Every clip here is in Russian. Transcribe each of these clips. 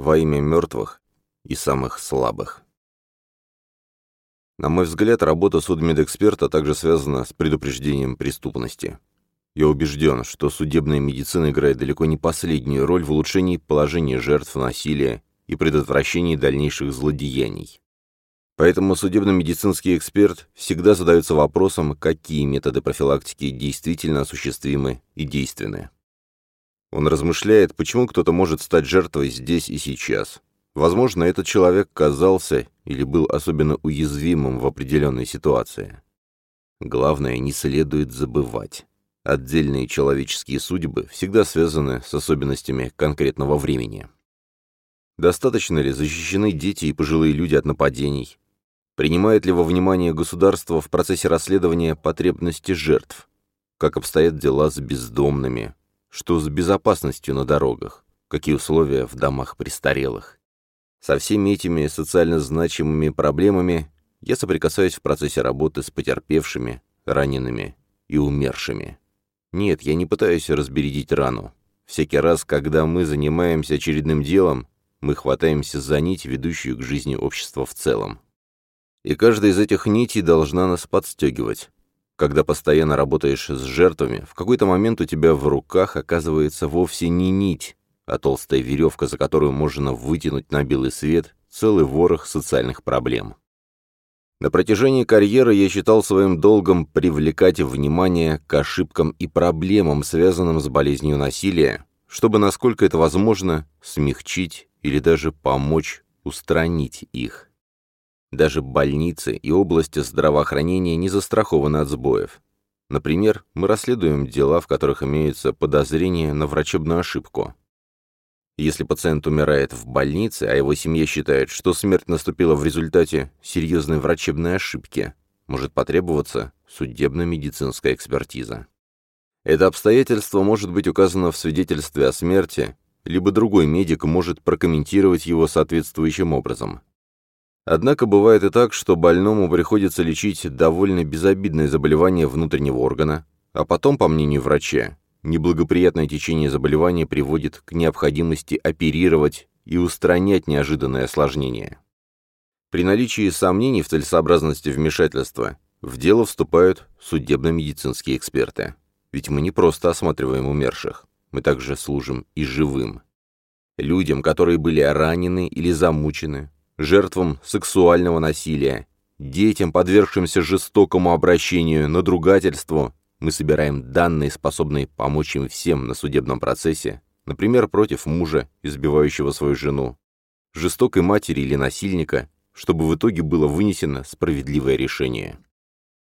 во имя мертвых и самых слабых. На мой взгляд, работа судмедэксперта также связана с предупреждением преступности. Я убежден, что судебная медицина играет далеко не последнюю роль в улучшении положения жертв насилия и предотвращении дальнейших злодеяний. Поэтому судебно-медицинский эксперт всегда задается вопросом, какие методы профилактики действительно осуществимы и действенны. Он размышляет, почему кто-то может стать жертвой здесь и сейчас. Возможно, этот человек казался или был особенно уязвимым в определенной ситуации. Главное, не следует забывать. Отдельные человеческие судьбы всегда связаны с особенностями конкретного времени. Достаточно ли защищены дети и пожилые люди от нападений? Принимает ли во внимание государство в процессе расследования потребности жертв? Как обстоят дела с бездомными? Что с безопасностью на дорогах? Какие условия в домах престарелых? Со всеми этими социально значимыми проблемами я соприкасаюсь в процессе работы с потерпевшими, ранеными и умершими. Нет, я не пытаюсь разбередить рану. Всякий раз, когда мы занимаемся очередным делом, мы хватаемся за нить, ведущую к жизни общества в целом. И каждая из этих нитей должна нас подстегивать. Когда постоянно работаешь с жертвами, в какой-то момент у тебя в руках оказывается вовсе не нить, а толстая веревка, за которую можно вытянуть на белый свет целый ворох социальных проблем. На протяжении карьеры я считал своим долгом привлекать внимание к ошибкам и проблемам, связанным с болезнью насилия, чтобы, насколько это возможно, смягчить или даже помочь устранить их. Даже больницы и области здравоохранения не застрахованы от сбоев. Например, мы расследуем дела, в которых имеются подозрения на врачебную ошибку. Если пациент умирает в больнице, а его семья считает, что смерть наступила в результате серьезной врачебной ошибки, может потребоваться судебно-медицинская экспертиза. Это обстоятельство может быть указано в свидетельстве о смерти, либо другой медик может прокомментировать его соответствующим образом. Однако бывает и так, что больному приходится лечить довольно безобидное заболевание внутреннего органа, а потом, по мнению врача, неблагоприятное течение заболевания приводит к необходимости оперировать и устранять неожиданное осложнение. При наличии сомнений в целесообразности вмешательства в дело вступают судебно-медицинские эксперты. Ведь мы не просто осматриваем умерших, мы также служим и живым. Людям, которые были ранены или замучены, жертвам сексуального насилия, детям, подвергшимся жестокому обращению, надругательству, мы собираем данные, способные помочь им всем на судебном процессе, например, против мужа, избивающего свою жену, жестокой матери или насильника, чтобы в итоге было вынесено справедливое решение.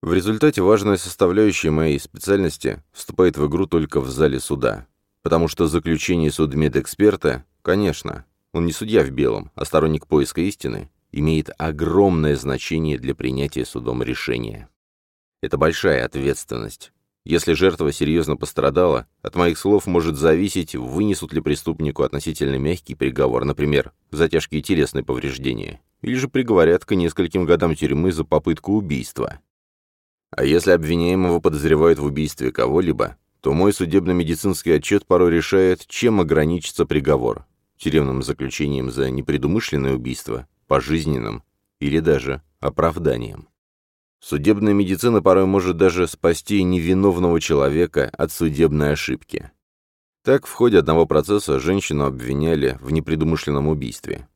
В результате важная составляющая моей специальности вступает в игру только в зале суда, потому что заключение судмедэксперта, конечно, он не судья в белом, а сторонник поиска истины, имеет огромное значение для принятия судом решения. Это большая ответственность. Если жертва серьезно пострадала, от моих слов может зависеть, вынесут ли преступнику относительно мягкий приговор, например, за тяжкие телесные повреждения, или же приговорят к нескольким годам тюрьмы за попытку убийства. А если обвиняемого подозревают в убийстве кого-либо, то мой судебно-медицинский отчет порой решает, чем ограничится приговор тюремным заключением за непредумышленное убийство, пожизненным или даже оправданием. Судебная медицина порой может даже спасти невиновного человека от судебной ошибки. Так, в ходе одного процесса женщину обвиняли в непредумышленном убийстве.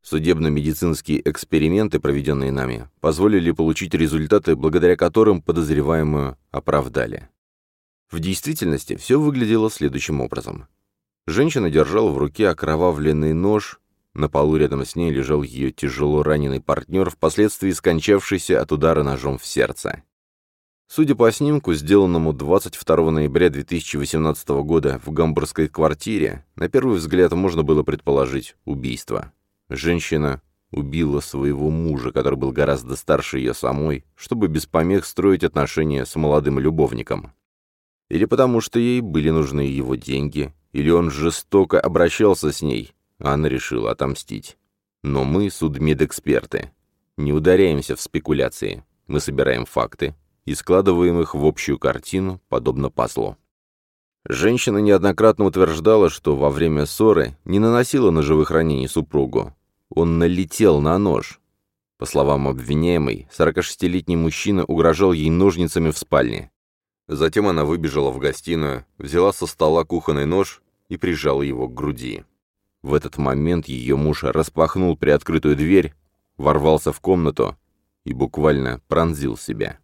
Судебно-медицинские эксперименты, проведенные нами, позволили получить результаты, благодаря которым подозреваемую оправдали. В действительности все выглядело следующим образом. Женщина держала в руке окровавленный нож, на полу рядом с ней лежал ее тяжело раненый партнер, впоследствии скончавшийся от удара ножом в сердце. Судя по снимку, сделанному 22 ноября 2018 года в гамбургской квартире, на первый взгляд можно было предположить убийство. Женщина убила своего мужа, который был гораздо старше ее самой, чтобы без помех строить отношения с молодым любовником. Или потому что ей были нужны его деньги, или он жестоко обращался с ней, она решила отомстить. Но мы, судмедэксперты, не ударяемся в спекуляции. Мы собираем факты и складываем их в общую картину, подобно пазлу. Женщина неоднократно утверждала, что во время ссоры не наносила ножевых ранений супругу. Он налетел на нож. По словам обвиняемой, 46-летний мужчина угрожал ей ножницами в спальне. Затем она выбежала в гостиную, взяла со стола кухонный нож и прижала его к груди. В этот момент ее муж распахнул приоткрытую дверь, ворвался в комнату и буквально пронзил себя.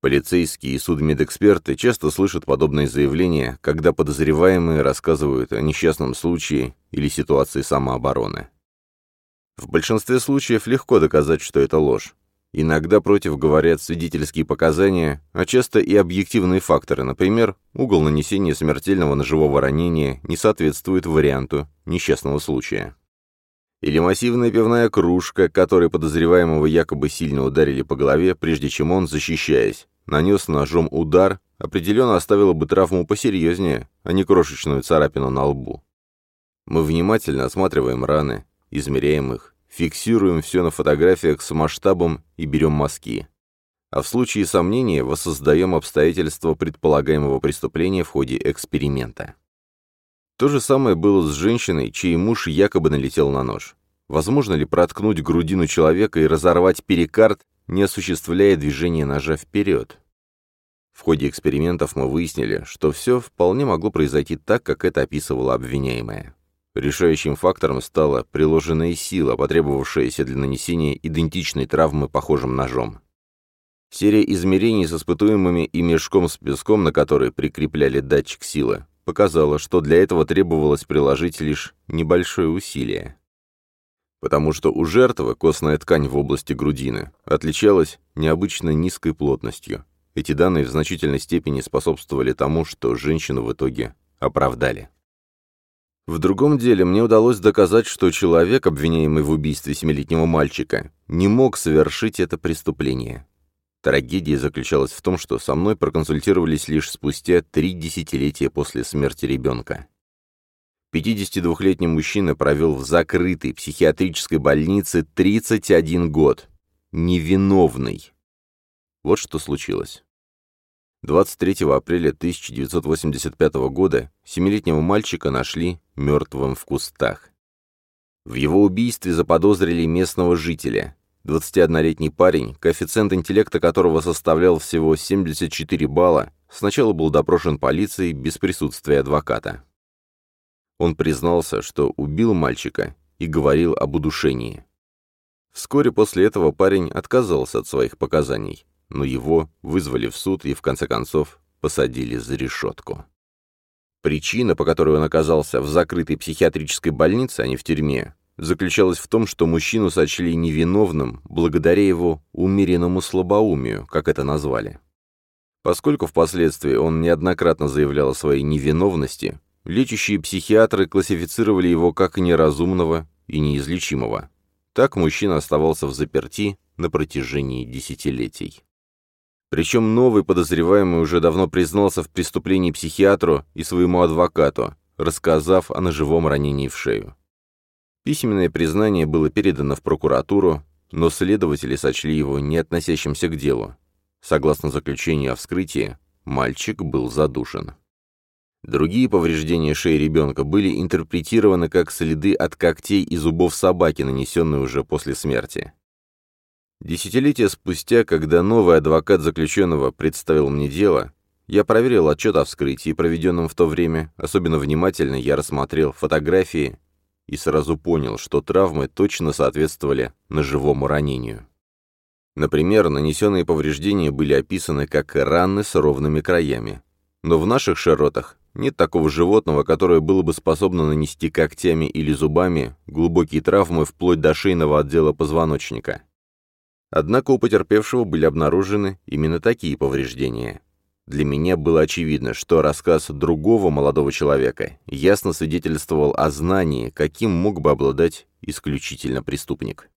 Полицейские и судмедэксперты часто слышат подобные заявления, когда подозреваемые рассказывают о несчастном случае или ситуации самообороны. В большинстве случаев легко доказать, что это ложь. Иногда против говорят свидетельские показания, а часто и объективные факторы, например, угол нанесения смертельного ножевого ранения не соответствует варианту несчастного случая. Или массивная пивная кружка, которой подозреваемого якобы сильно ударили по голове, прежде чем он, защищаясь, нанес ножом удар, определенно оставила бы травму посерьезнее, а не крошечную царапину на лбу. Мы внимательно осматриваем раны, измеряем их, фиксируем все на фотографиях с масштабом и берем мазки. А в случае сомнения воссоздаем обстоятельства предполагаемого преступления в ходе эксперимента. То же самое было с женщиной, чей муж якобы налетел на нож. Возможно ли проткнуть грудину человека и разорвать перикард, не осуществляя движение ножа вперед? В ходе экспериментов мы выяснили, что все вполне могло произойти так, как это описывала обвиняемая. Решающим фактором стала приложенная сила, потребовавшаяся для нанесения идентичной травмы похожим ножом. Серия измерений с испытуемыми и мешком с песком, на который прикрепляли датчик силы, показала, что для этого требовалось приложить лишь небольшое усилие. Потому что у жертвы костная ткань в области грудины отличалась необычно низкой плотностью. Эти данные в значительной степени способствовали тому, что женщину в итоге оправдали. В другом деле мне удалось доказать, что человек, обвиняемый в убийстве семилетнего мальчика, не мог совершить это преступление. Трагедия заключалась в том, что со мной проконсультировались лишь спустя три десятилетия после смерти ребенка. 52-летний мужчина провел в закрытой психиатрической больнице 31 год. Невиновный. Вот что случилось. 23 апреля 1985 года семилетнего мальчика нашли мертвым в кустах. В его убийстве заподозрили местного жителя. 21-летний парень, коэффициент интеллекта которого составлял всего 74 балла, сначала был допрошен полицией без присутствия адвоката. Он признался, что убил мальчика и говорил об удушении. Вскоре после этого парень отказался от своих показаний но его вызвали в суд и, в конце концов, посадили за решетку. Причина, по которой он оказался в закрытой психиатрической больнице, а не в тюрьме, заключалась в том, что мужчину сочли невиновным благодаря его умеренному слабоумию, как это назвали. Поскольку впоследствии он неоднократно заявлял о своей невиновности, лечащие психиатры классифицировали его как неразумного и неизлечимого. Так мужчина оставался в заперти на протяжении десятилетий. Причем новый подозреваемый уже давно признался в преступлении психиатру и своему адвокату, рассказав о ножевом ранении в шею. Письменное признание было передано в прокуратуру, но следователи сочли его не относящимся к делу. Согласно заключению о вскрытии, мальчик был задушен. Другие повреждения шеи ребенка были интерпретированы как следы от когтей и зубов собаки, нанесенные уже после смерти. Десятилетия спустя, когда новый адвокат заключенного представил мне дело, я проверил отчет о вскрытии, проведенном в то время, особенно внимательно я рассмотрел фотографии и сразу понял, что травмы точно соответствовали ножевому ранению. Например, нанесенные повреждения были описаны как раны с ровными краями. Но в наших широтах нет такого животного, которое было бы способно нанести когтями или зубами глубокие травмы вплоть до шейного отдела позвоночника. Однако у потерпевшего были обнаружены именно такие повреждения. Для меня было очевидно, что рассказ другого молодого человека ясно свидетельствовал о знании, каким мог бы обладать исключительно преступник.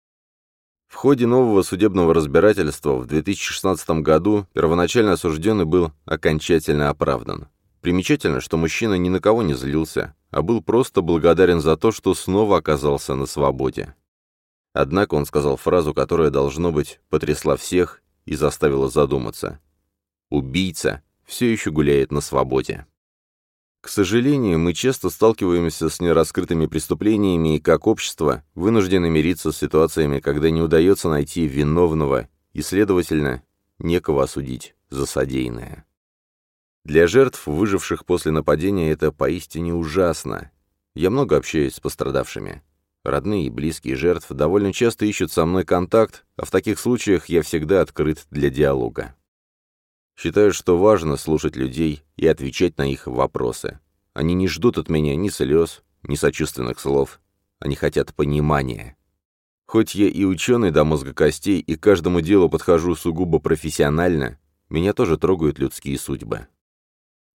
В ходе нового судебного разбирательства в 2016 году первоначально осужденный был окончательно оправдан. Примечательно, что мужчина ни на кого не злился, а был просто благодарен за то, что снова оказался на свободе. Однако он сказал фразу, которая, должно быть, потрясла всех и заставила задуматься. «Убийца все еще гуляет на свободе». К сожалению, мы часто сталкиваемся с нераскрытыми преступлениями и, как общество, вынуждены мириться с ситуациями, когда не удается найти виновного и, следовательно, некого осудить за содеянное. Для жертв, выживших после нападения, это поистине ужасно. Я много общаюсь с пострадавшими. Родные и близкие жертв довольно часто ищут со мной контакт, а в таких случаях я всегда открыт для диалога. Считаю, что важно слушать людей и отвечать на их вопросы. Они не ждут от меня ни слез, ни сочувственных слов. Они хотят понимания. Хоть я и ученый до мозга костей и каждому делу подхожу сугубо профессионально, меня тоже трогают людские судьбы.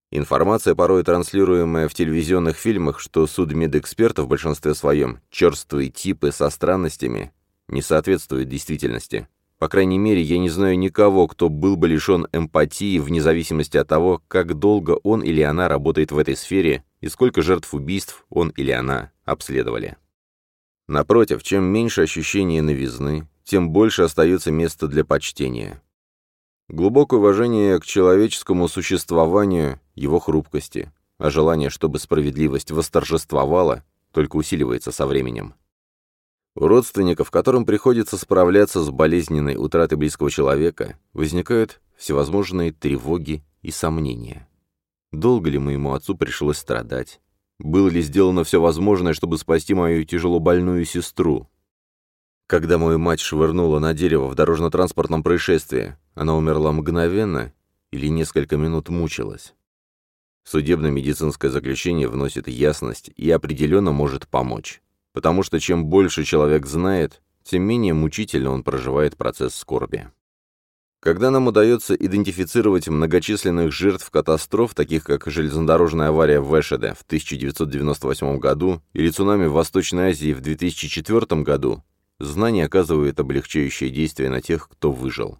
Информация, порой транслируемая в телевизионных фильмах, что судмедэксперты в большинстве своем черствые типы со странностями, не соответствует действительности. По крайней мере, я не знаю никого, кто был бы лишен эмпатии вне зависимости от того, как долго он или она работает в этой сфере и сколько жертв убийств он или она обследовали. Напротив, чем меньше ощущения новизны, тем больше остается места для почтения. Глубокое уважение к человеческому существованию, его хрупкости, а желание, чтобы справедливость восторжествовала, только усиливается со временем. У родственников, которым приходится справляться с болезненной утратой близкого человека, возникают всевозможные тревоги и сомнения. Долго ли моему отцу пришлось страдать? Было ли сделано все возможное, чтобы спасти мою тяжело больную сестру? Когда мою мать швырнула на дерево в дорожно-транспортном происшествии, она умерла мгновенно или несколько минут мучилась? Судебно-медицинское заключение вносит ясность и определенно может помочь потому что чем больше человек знает, тем менее мучительно он проживает процесс скорби. Когда нам удается идентифицировать многочисленных жертв катастроф, таких как железнодорожная авария в Эшеде в 1998 году или цунами в Восточной Азии в 2004 году, знание оказывает облегчающее действие на тех, кто выжил.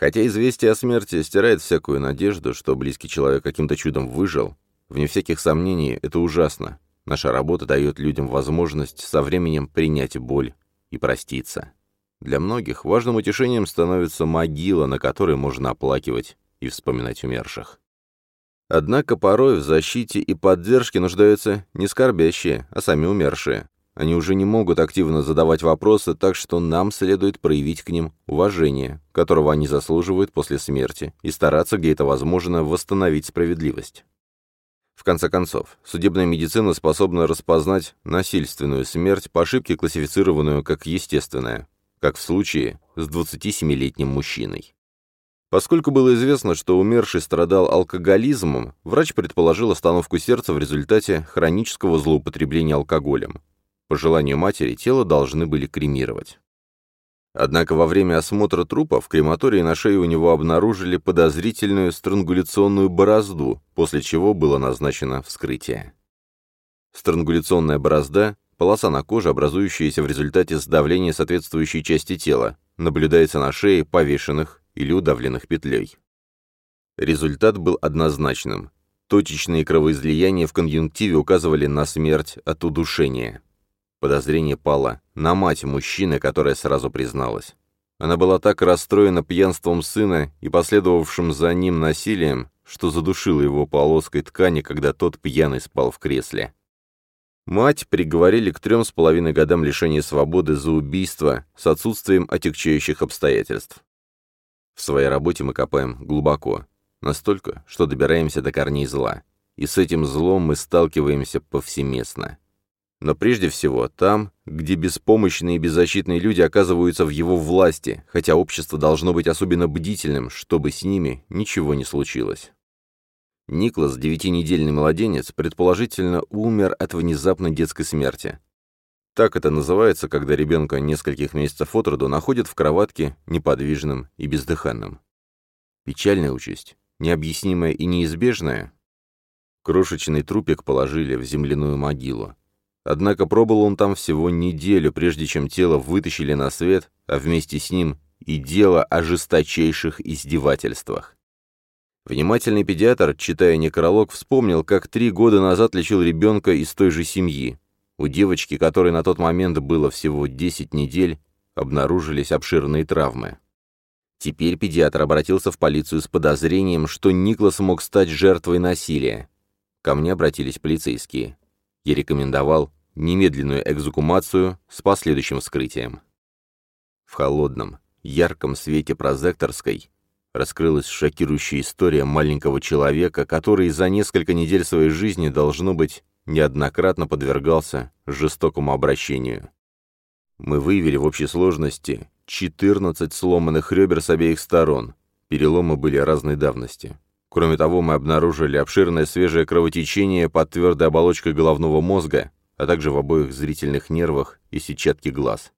Хотя известие о смерти стирает всякую надежду, что близкий человек каким-то чудом выжил, вне всяких сомнений, это ужасно, Наша работа дает людям возможность со временем принять боль и проститься. Для многих важным утешением становится могила, на которой можно оплакивать и вспоминать умерших. Однако порой в защите и поддержке нуждаются не скорбящие, а сами умершие. Они уже не могут активно задавать вопросы, так что нам следует проявить к ним уважение, которого они заслуживают после смерти, и стараться, где это возможно, восстановить справедливость. В конце концов, судебная медицина способна распознать насильственную смерть по ошибке, классифицированную как естественная, как в случае с 27-летним мужчиной. Поскольку было известно, что умерший страдал алкоголизмом, врач предположил остановку сердца в результате хронического злоупотребления алкоголем. По желанию матери тело должны были кремировать. Однако во время осмотра трупа в крематории на шее у него обнаружили подозрительную странгуляционную борозду, после чего было назначено вскрытие. Странгуляционная борозда – полоса на коже, образующаяся в результате сдавления соответствующей части тела, наблюдается на шее повешенных или удавленных петлей. Результат был однозначным. Точечные кровоизлияния в конъюнктиве указывали на смерть от удушения. Подозрение пало на мать мужчины, которая сразу призналась. Она была так расстроена пьянством сына и последовавшим за ним насилием, что задушила его полоской ткани, когда тот пьяный спал в кресле. Мать приговорили к трем с половиной годам лишения свободы за убийство с отсутствием отягчающих обстоятельств. В своей работе мы копаем глубоко, настолько, что добираемся до корней зла. И с этим злом мы сталкиваемся повсеместно. Но прежде всего там, где беспомощные и беззащитные люди оказываются в его власти, хотя общество должно быть особенно бдительным, чтобы с ними ничего не случилось. Никлас, девятинедельный младенец, предположительно умер от внезапной детской смерти. Так это называется, когда ребенка нескольких месяцев от роду находят в кроватке неподвижным и бездыханным. Печальная участь, необъяснимая и неизбежная. Крошечный трупик положили в земляную могилу. Однако пробыл он там всего неделю, прежде чем тело вытащили на свет, а вместе с ним и дело о жесточайших издевательствах. Внимательный педиатр, читая некролог, вспомнил, как три года назад лечил ребенка из той же семьи. У девочки, которой на тот момент было всего 10 недель, обнаружились обширные травмы. Теперь педиатр обратился в полицию с подозрением, что Никлас мог стать жертвой насилия. Ко мне обратились полицейские. Я рекомендовал немедленную экзукумацию с последующим вскрытием. В холодном, ярком свете прозекторской раскрылась шокирующая история маленького человека, который за несколько недель своей жизни, должно быть, неоднократно подвергался жестокому обращению. Мы выявили в общей сложности 14 сломанных ребер с обеих сторон. Переломы были разной давности. Кроме того, мы обнаружили обширное свежее кровотечение под твердой оболочкой головного мозга, а также в обоих зрительных нервах и сетчатке глаз.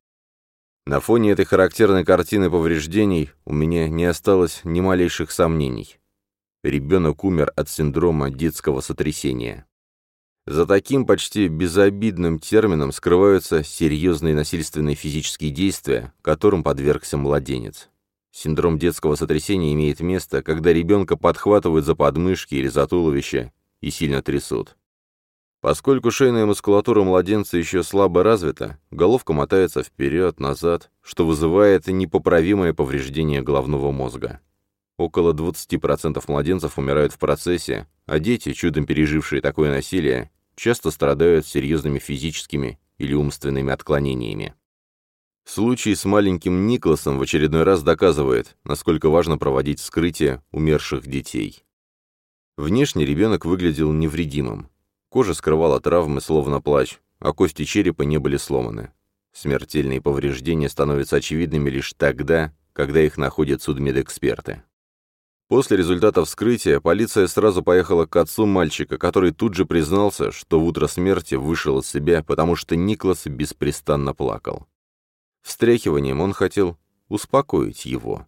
На фоне этой характерной картины повреждений у меня не осталось ни малейших сомнений. Ребенок умер от синдрома детского сотрясения. За таким почти безобидным термином скрываются серьезные насильственные физические действия, которым подвергся младенец. Синдром детского сотрясения имеет место, когда ребенка подхватывают за подмышки или за туловище и сильно трясут. Поскольку шейная мускулатура младенца еще слабо развита, головка мотается вперед-назад, что вызывает непоправимое повреждение головного мозга. Около 20% младенцев умирают в процессе, а дети, чудом пережившие такое насилие, часто страдают серьезными физическими или умственными отклонениями. Случай с маленьким Никласом в очередной раз доказывает, насколько важно проводить вскрытие умерших детей. Внешне ребенок выглядел невредимым. Кожа скрывала травмы, словно плащ, а кости черепа не были сломаны. Смертельные повреждения становятся очевидными лишь тогда, когда их находят судмедэксперты. После результата вскрытия полиция сразу поехала к отцу мальчика, который тут же признался, что в утро смерти вышел из себя, потому что Никлас беспрестанно плакал. Встряхиванием он хотел успокоить его.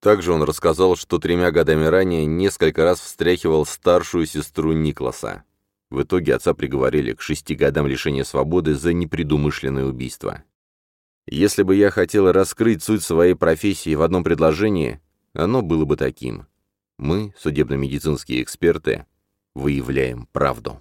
Также он рассказал, что тремя годами ранее несколько раз встряхивал старшую сестру Никласа. В итоге отца приговорили к шести годам лишения свободы за непредумышленное убийство. Если бы я хотел раскрыть суть своей профессии в одном предложении, оно было бы таким. Мы, судебно-медицинские эксперты, выявляем правду.